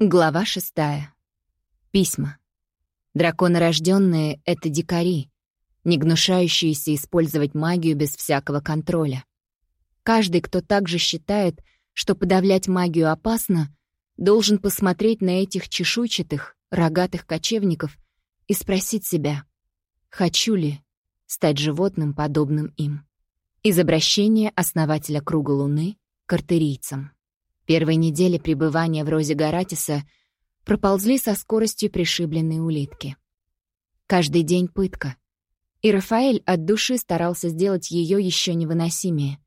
Глава шестая. Письма. Драконорожденные — это дикари, не гнушающиеся использовать магию без всякого контроля. Каждый, кто также считает, что подавлять магию опасно, должен посмотреть на этих чешуйчатых, рогатых кочевников и спросить себя, хочу ли стать животным, подобным им. Из обращения основателя Круга Луны к. Первые недели пребывания в розе Гаратиса проползли со скоростью пришибленной улитки. Каждый день пытка. И Рафаэль от души старался сделать ее еще невыносимее.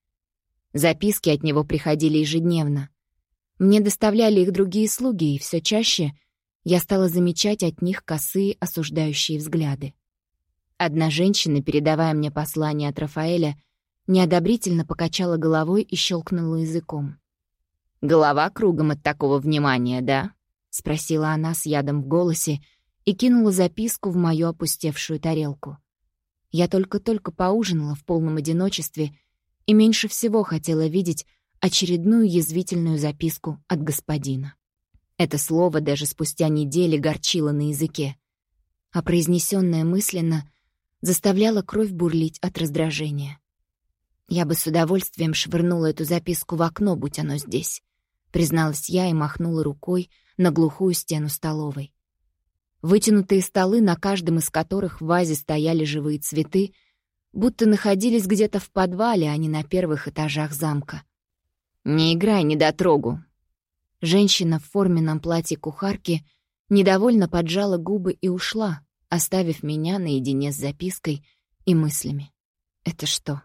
Записки от него приходили ежедневно. Мне доставляли их другие слуги, и все чаще я стала замечать от них косые осуждающие взгляды. Одна женщина, передавая мне послание от Рафаэля, неодобрительно покачала головой и щелкнула языком. «Голова кругом от такого внимания, да?» — спросила она с ядом в голосе и кинула записку в мою опустевшую тарелку. Я только-только поужинала в полном одиночестве и меньше всего хотела видеть очередную язвительную записку от господина. Это слово даже спустя недели горчило на языке, а произнесенное мысленно заставляло кровь бурлить от раздражения. Я бы с удовольствием швырнула эту записку в окно, будь оно здесь призналась я и махнула рукой на глухую стену столовой. Вытянутые столы, на каждом из которых в вазе стояли живые цветы, будто находились где-то в подвале, а не на первых этажах замка. «Не играй недотрогу!» Женщина в форменном платье кухарки недовольно поджала губы и ушла, оставив меня наедине с запиской и мыслями. «Это что?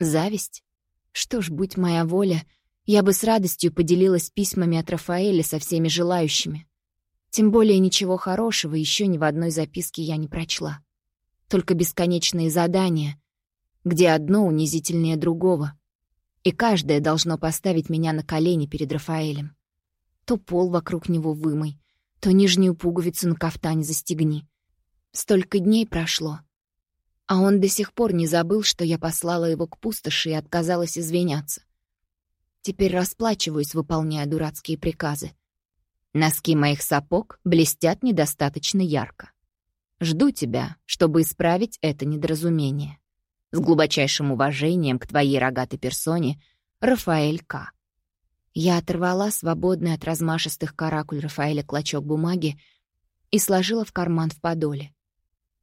Зависть? Что ж, будь моя воля — я бы с радостью поделилась письмами от Рафаэля со всеми желающими. Тем более ничего хорошего еще ни в одной записке я не прочла. Только бесконечные задания, где одно унизительнее другого. И каждое должно поставить меня на колени перед Рафаэлем. То пол вокруг него вымой, то нижнюю пуговицу на кафтане застегни. Столько дней прошло. А он до сих пор не забыл, что я послала его к пустоши и отказалась извиняться. Теперь расплачиваюсь, выполняя дурацкие приказы. Носки моих сапог блестят недостаточно ярко. Жду тебя, чтобы исправить это недоразумение. С глубочайшим уважением к твоей рогатой персоне, Рафаэль К. Я оторвала свободный от размашистых каракуль Рафаэля клочок бумаги и сложила в карман в подоле.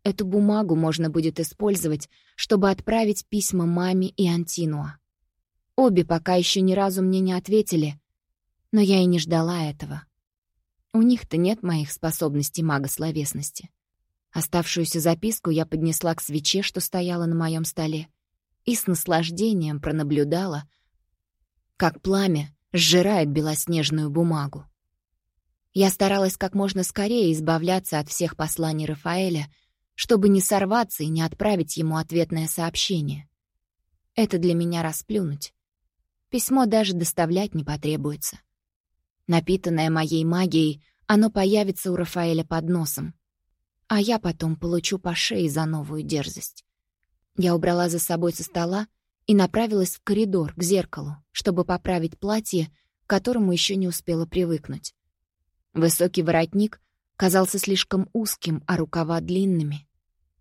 Эту бумагу можно будет использовать, чтобы отправить письма маме и Антинуа. Обе пока еще ни разу мне не ответили, но я и не ждала этого. У них-то нет моих способностей мага-словесности. Оставшуюся записку я поднесла к свече, что стояла на моем столе, и с наслаждением пронаблюдала, как пламя сжирает белоснежную бумагу. Я старалась как можно скорее избавляться от всех посланий Рафаэля, чтобы не сорваться и не отправить ему ответное сообщение. Это для меня расплюнуть. Письмо даже доставлять не потребуется. Напитанное моей магией, оно появится у Рафаэля под носом. А я потом получу по шее за новую дерзость. Я убрала за собой со стола и направилась в коридор, к зеркалу, чтобы поправить платье, к которому еще не успела привыкнуть. Высокий воротник казался слишком узким, а рукава длинными.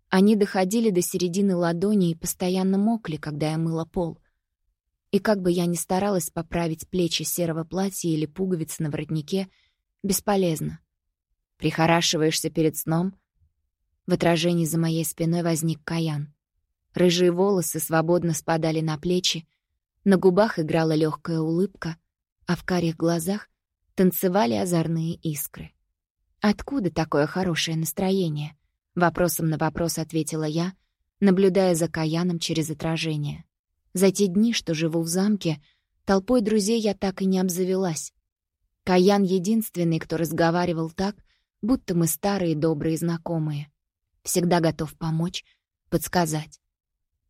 Они доходили до середины ладони и постоянно мокли, когда я мыла пол. И как бы я ни старалась поправить плечи серого платья или пуговицы на воротнике, бесполезно. Прихорашиваешься перед сном. В отражении за моей спиной возник Каян. Рыжие волосы свободно спадали на плечи, на губах играла легкая улыбка, а в карих глазах танцевали озорные искры. «Откуда такое хорошее настроение?» Вопросом на вопрос ответила я, наблюдая за Каяном через отражение. За те дни, что живу в замке, толпой друзей я так и не обзавелась. Каян — единственный, кто разговаривал так, будто мы старые добрые знакомые. Всегда готов помочь, подсказать.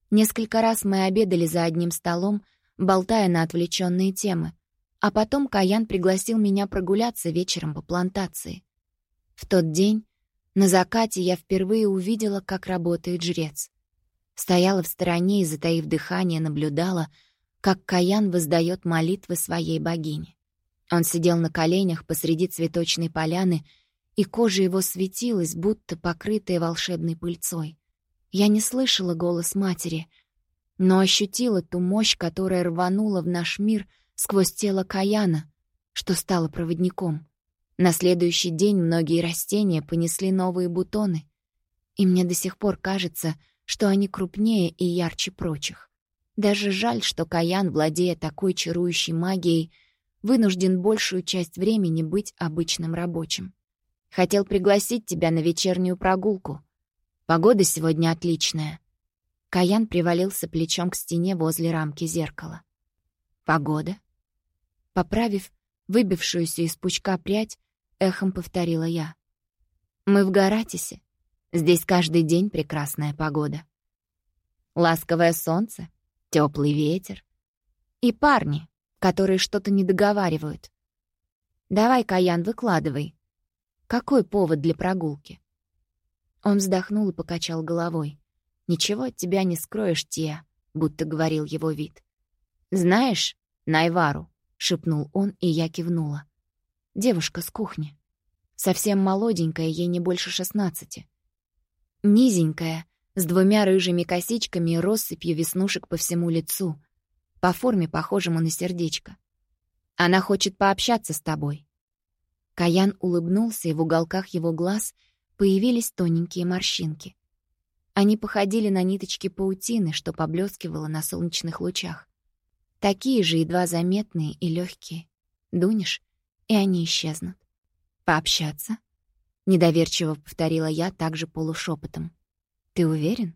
Несколько раз мы обедали за одним столом, болтая на отвлеченные темы, а потом Каян пригласил меня прогуляться вечером по плантации. В тот день, на закате, я впервые увидела, как работает жрец. Стояла в стороне и, затаив дыхание, наблюдала, как Каян воздает молитвы своей богине. Он сидел на коленях посреди цветочной поляны, и кожа его светилась, будто покрытая волшебной пыльцой. Я не слышала голос матери, но ощутила ту мощь, которая рванула в наш мир сквозь тело Каяна, что стало проводником. На следующий день многие растения понесли новые бутоны, и мне до сих пор кажется, что они крупнее и ярче прочих. Даже жаль, что Каян, владея такой чарующей магией, вынужден большую часть времени быть обычным рабочим. Хотел пригласить тебя на вечернюю прогулку. Погода сегодня отличная. Каян привалился плечом к стене возле рамки зеркала. Погода? Поправив выбившуюся из пучка прядь, эхом повторила я. Мы в Гаратисе. Здесь каждый день прекрасная погода. Ласковое солнце, теплый ветер и парни, которые что-то не договаривают. Давай, Каян, выкладывай. Какой повод для прогулки? Он вздохнул и покачал головой. Ничего от тебя не скроешь, Тия, будто говорил его вид. Знаешь, Найвару, шепнул он, и я кивнула. Девушка с кухни. Совсем молоденькая, ей не больше шестнадцати. Низенькая, с двумя рыжими косичками и россыпью веснушек по всему лицу, по форме похожему на сердечко. Она хочет пообщаться с тобой. Каян улыбнулся, и в уголках его глаз появились тоненькие морщинки. Они походили на ниточки паутины, что поблескивало на солнечных лучах. Такие же едва заметные и легкие. Дунешь, и они исчезнут. Пообщаться? Недоверчиво повторила я также полушепотом. «Ты уверен?»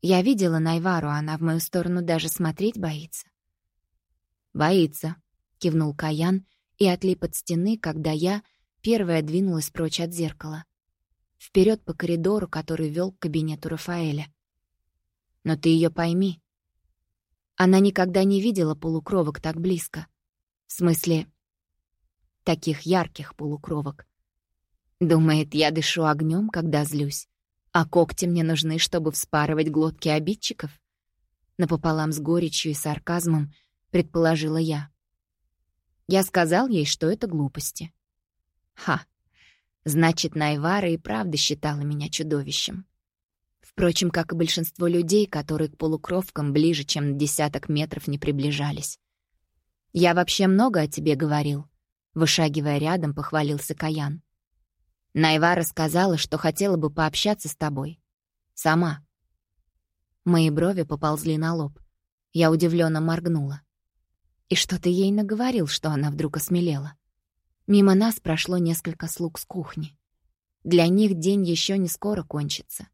Я видела Найвару, она в мою сторону даже смотреть боится. «Боится», — кивнул Каян и отлип от стены, когда я первая двинулась прочь от зеркала. вперед по коридору, который вел к кабинету Рафаэля. «Но ты ее пойми. Она никогда не видела полукровок так близко. В смысле, таких ярких полукровок. Думает, я дышу огнем, когда злюсь, а когти мне нужны, чтобы вспарывать глотки обидчиков? Напополам с горечью и сарказмом предположила я. Я сказал ей, что это глупости. Ха! Значит, Найвара и правда считала меня чудовищем. Впрочем, как и большинство людей, которые к полукровкам ближе, чем на десяток метров не приближались. «Я вообще много о тебе говорил», — вышагивая рядом, похвалился Каян. Найвара сказала, что хотела бы пообщаться с тобой. Сама. Мои брови поползли на лоб. Я удивленно моргнула. И что ты ей наговорил, что она вдруг осмелела? Мимо нас прошло несколько слуг с кухни. Для них день еще не скоро кончится.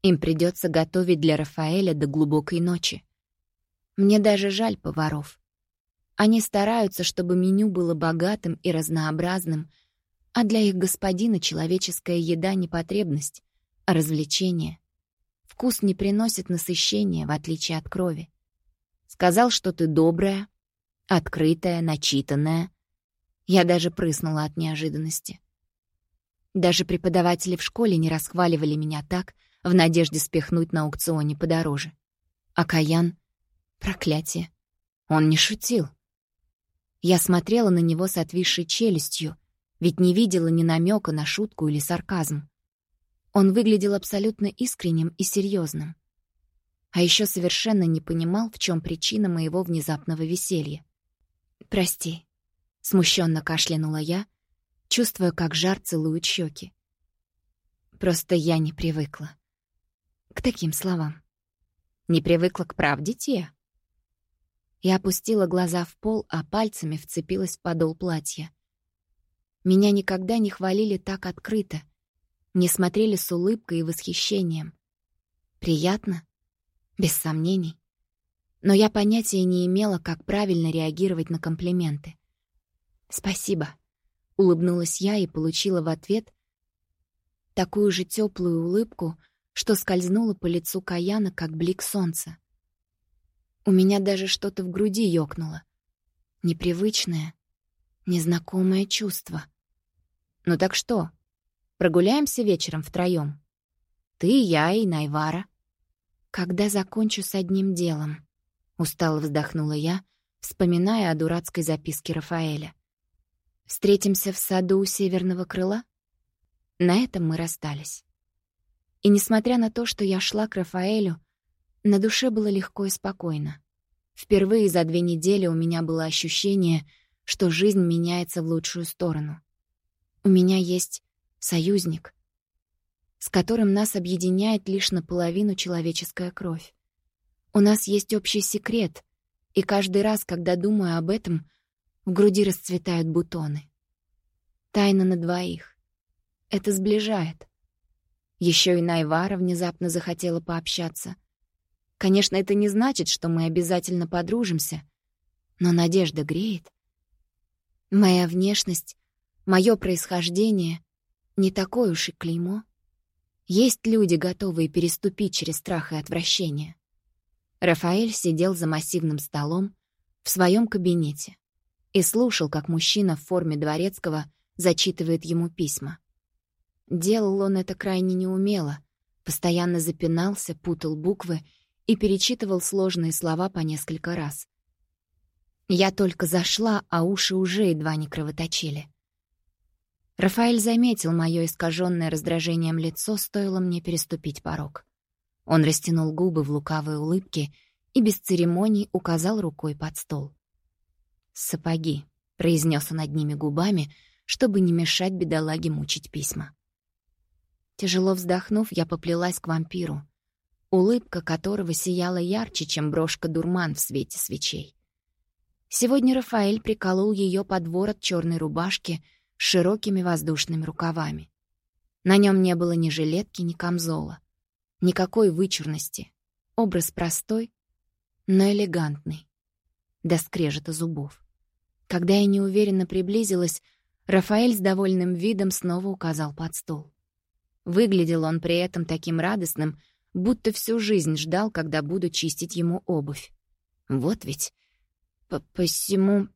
Им придется готовить для Рафаэля до глубокой ночи. Мне даже жаль поваров. Они стараются, чтобы меню было богатым и разнообразным, а для их господина человеческая еда — не потребность, а развлечение. Вкус не приносит насыщения, в отличие от крови. Сказал, что ты добрая, открытая, начитанная. Я даже прыснула от неожиданности. Даже преподаватели в школе не расхваливали меня так, в надежде спихнуть на аукционе подороже. А Каян — проклятие. Он не шутил. Я смотрела на него с отвисшей челюстью, ведь не видела ни намека на шутку или сарказм. Он выглядел абсолютно искренним и серьезным. А еще совершенно не понимал, в чем причина моего внезапного веселья. «Прости», — смущенно кашлянула я, чувствуя, как жар целует щеки. Просто я не привыкла. К таким словам. Не привыкла к правде, Тия? Я опустила глаза в пол, а пальцами вцепилась в подол платья. Меня никогда не хвалили так открыто, не смотрели с улыбкой и восхищением. Приятно? Без сомнений. Но я понятия не имела, как правильно реагировать на комплименты. «Спасибо», — улыбнулась я и получила в ответ такую же теплую улыбку, что скользнула по лицу Каяна, как блик солнца. У меня даже что-то в груди ёкнуло. Непривычное, незнакомое чувство. «Ну так что, прогуляемся вечером втроём? Ты, я и Найвара». «Когда закончу с одним делом?» Устало вздохнула я, вспоминая о дурацкой записке Рафаэля. «Встретимся в саду у северного крыла?» На этом мы расстались. И несмотря на то, что я шла к Рафаэлю, на душе было легко и спокойно. Впервые за две недели у меня было ощущение, что жизнь меняется в лучшую сторону. У меня есть союзник, с которым нас объединяет лишь наполовину человеческая кровь. У нас есть общий секрет, и каждый раз, когда думаю об этом, в груди расцветают бутоны. Тайна на двоих. Это сближает. Еще и Найвара внезапно захотела пообщаться. Конечно, это не значит, что мы обязательно подружимся, но надежда греет. Моя внешность, мое происхождение — не такое уж и клеймо. Есть люди, готовые переступить через страх и отвращение. Рафаэль сидел за массивным столом в своем кабинете и слушал, как мужчина в форме дворецкого зачитывает ему письма. Делал он это крайне неумело, постоянно запинался, путал буквы и перечитывал сложные слова по несколько раз. Я только зашла, а уши уже едва не кровоточили. Рафаэль заметил мое искаженное раздражением лицо, стоило мне переступить порог. Он растянул губы в лукавой улыбке и без церемоний указал рукой под стол. «Сапоги», — произнес он одними губами, чтобы не мешать бедолаге мучить письма. Тяжело вздохнув, я поплелась к вампиру, улыбка которого сияла ярче, чем брошка-дурман в свете свечей. Сегодня Рафаэль приколол ее под ворот черной рубашки с широкими воздушными рукавами. На нем не было ни жилетки, ни камзола. Никакой вычурности. Образ простой, но элегантный. До скрежета зубов. Когда я неуверенно приблизилась, Рафаэль с довольным видом снова указал под стол. Выглядел он при этом таким радостным, будто всю жизнь ждал, когда буду чистить ему обувь. Вот ведь по посему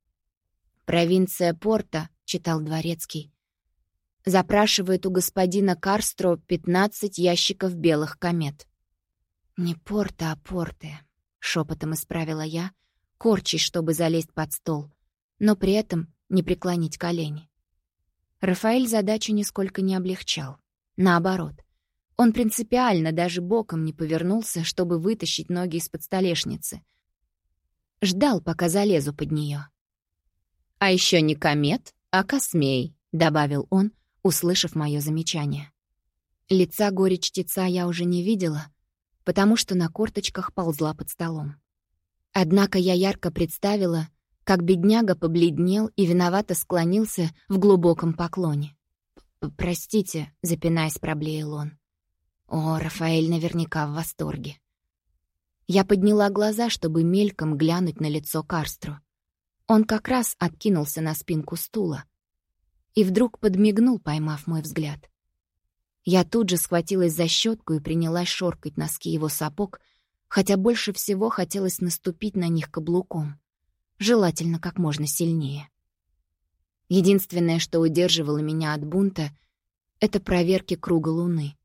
провинция Порта, читал дворецкий, запрашивает у господина Карстро 15 ящиков белых комет. Не Порта, а Порте, шепотом исправила я, корчись, чтобы залезть под стол, но при этом не преклонить колени. Рафаэль задачу нисколько не облегчал. Наоборот, он принципиально даже боком не повернулся, чтобы вытащить ноги из-под столешницы. Ждал, пока залезу под нее. «А еще не комет, а космей», — добавил он, услышав мое замечание. Лица горе-чтеца я уже не видела, потому что на корточках ползла под столом. Однако я ярко представила, как бедняга побледнел и виновато склонился в глубоком поклоне. «Простите», — запинаясь, проблеял он. О, Рафаэль наверняка в восторге. Я подняла глаза, чтобы мельком глянуть на лицо Карстру. Он как раз откинулся на спинку стула и вдруг подмигнул, поймав мой взгляд. Я тут же схватилась за щетку и принялась шоркать носки его сапог, хотя больше всего хотелось наступить на них каблуком, желательно как можно сильнее. Единственное, что удерживало меня от бунта, — это проверки круга луны.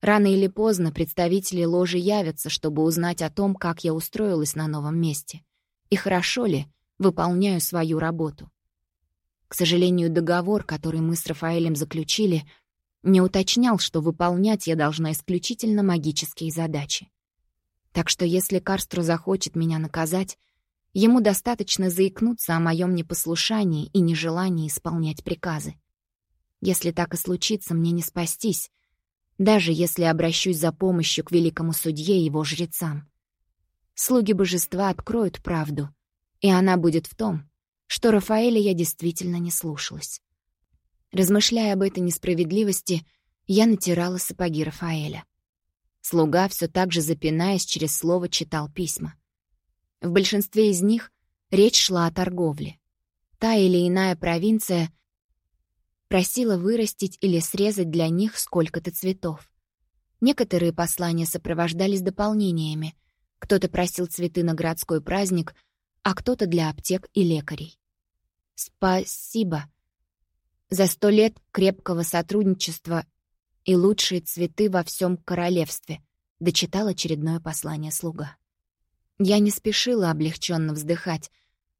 Рано или поздно представители ложи явятся, чтобы узнать о том, как я устроилась на новом месте. И хорошо ли выполняю свою работу. К сожалению, договор, который мы с Рафаэлем заключили, не уточнял, что выполнять я должна исключительно магические задачи. Так что если Карстру захочет меня наказать, ему достаточно заикнуться о моем непослушании и нежелании исполнять приказы. Если так и случится, мне не спастись, даже если обращусь за помощью к великому судье и его жрецам. Слуги божества откроют правду, и она будет в том, что Рафаэля я действительно не слушалась. Размышляя об этой несправедливости, я натирала сапоги Рафаэля. Слуга, все так же запинаясь, через слово читал письма. В большинстве из них речь шла о торговле. Та или иная провинция просила вырастить или срезать для них сколько-то цветов. Некоторые послания сопровождались дополнениями. Кто-то просил цветы на городской праздник, а кто-то для аптек и лекарей. «Спасибо за сто лет крепкого сотрудничества и лучшие цветы во всем королевстве», — дочитал очередное послание слуга. Я не спешила облегченно вздыхать,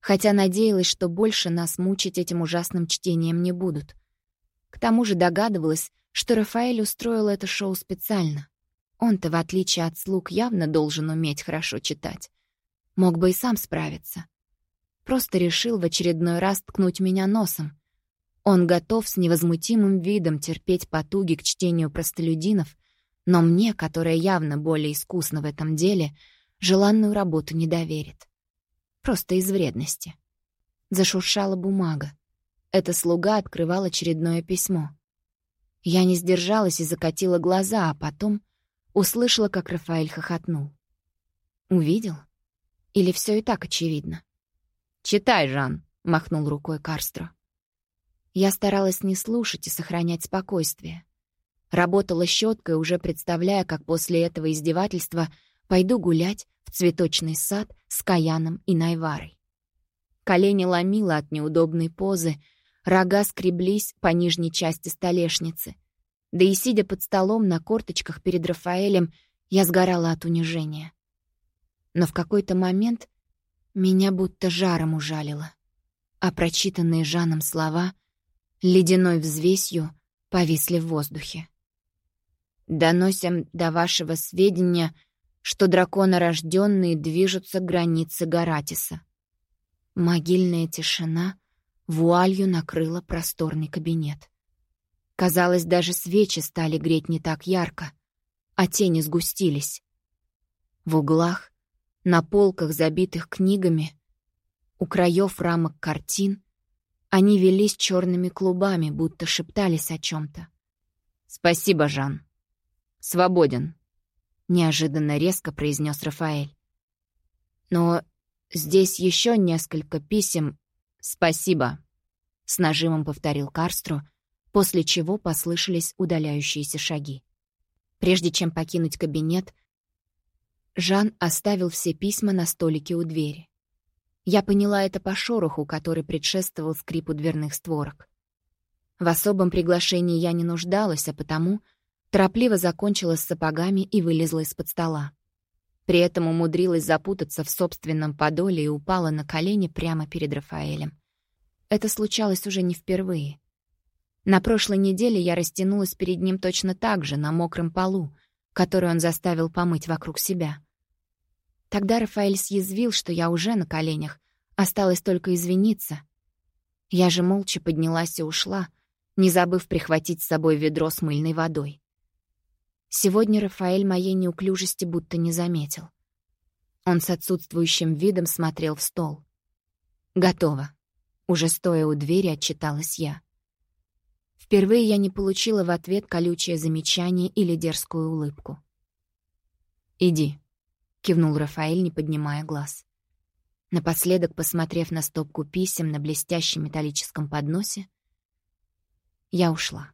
хотя надеялась, что больше нас мучить этим ужасным чтением не будут. К тому же догадывалась, что Рафаэль устроил это шоу специально. Он-то, в отличие от слуг, явно должен уметь хорошо читать. Мог бы и сам справиться. Просто решил в очередной раз ткнуть меня носом. Он готов с невозмутимым видом терпеть потуги к чтению простолюдинов, но мне, которая явно более искусна в этом деле, желанную работу не доверит. Просто из вредности. Зашуршала бумага. Эта слуга открывал очередное письмо. Я не сдержалась и закатила глаза, а потом услышала, как Рафаэль хохотнул. «Увидел? Или все и так очевидно?» «Читай, Жан», — махнул рукой Карстро. Я старалась не слушать и сохранять спокойствие. Работала щеткой, уже представляя, как после этого издевательства пойду гулять в цветочный сад с Каяном и Найварой. Колени ломило от неудобной позы, рога скреблись по нижней части столешницы. Да и сидя под столом на корточках перед Рафаэлем, я сгорала от унижения. Но в какой-то момент меня будто жаром ужалило, а прочитанные Жаном слова ледяной взвесью повисли в воздухе. «Доносим до вашего сведения, что драконорожденные движутся к границе Гаратиса». Могильная тишина вуалью накрыла просторный кабинет. Казалось, даже свечи стали греть не так ярко, а тени сгустились. В углах на полках, забитых книгами, у краев рамок картин, они велись черными клубами, будто шептались о чем-то. «Спасибо, Жан. Свободен», — неожиданно резко произнес Рафаэль. «Но здесь еще несколько писем. Спасибо», — с нажимом повторил Карстро, после чего послышались удаляющиеся шаги. Прежде чем покинуть кабинет, Жан оставил все письма на столике у двери. Я поняла это по шороху, который предшествовал скрипу дверных створок. В особом приглашении я не нуждалась, а потому торопливо закончила с сапогами и вылезла из-под стола. При этом умудрилась запутаться в собственном подоле и упала на колени прямо перед Рафаэлем. Это случалось уже не впервые. На прошлой неделе я растянулась перед ним точно так же, на мокром полу, который он заставил помыть вокруг себя. Тогда Рафаэль съязвил, что я уже на коленях, осталось только извиниться. Я же молча поднялась и ушла, не забыв прихватить с собой ведро с мыльной водой. Сегодня Рафаэль моей неуклюжести будто не заметил. Он с отсутствующим видом смотрел в стол. «Готово». Уже стоя у двери, отчиталась я. Впервые я не получила в ответ колючее замечание или дерзкую улыбку. «Иди», — кивнул Рафаэль, не поднимая глаз. Напоследок, посмотрев на стопку писем на блестящем металлическом подносе, я ушла.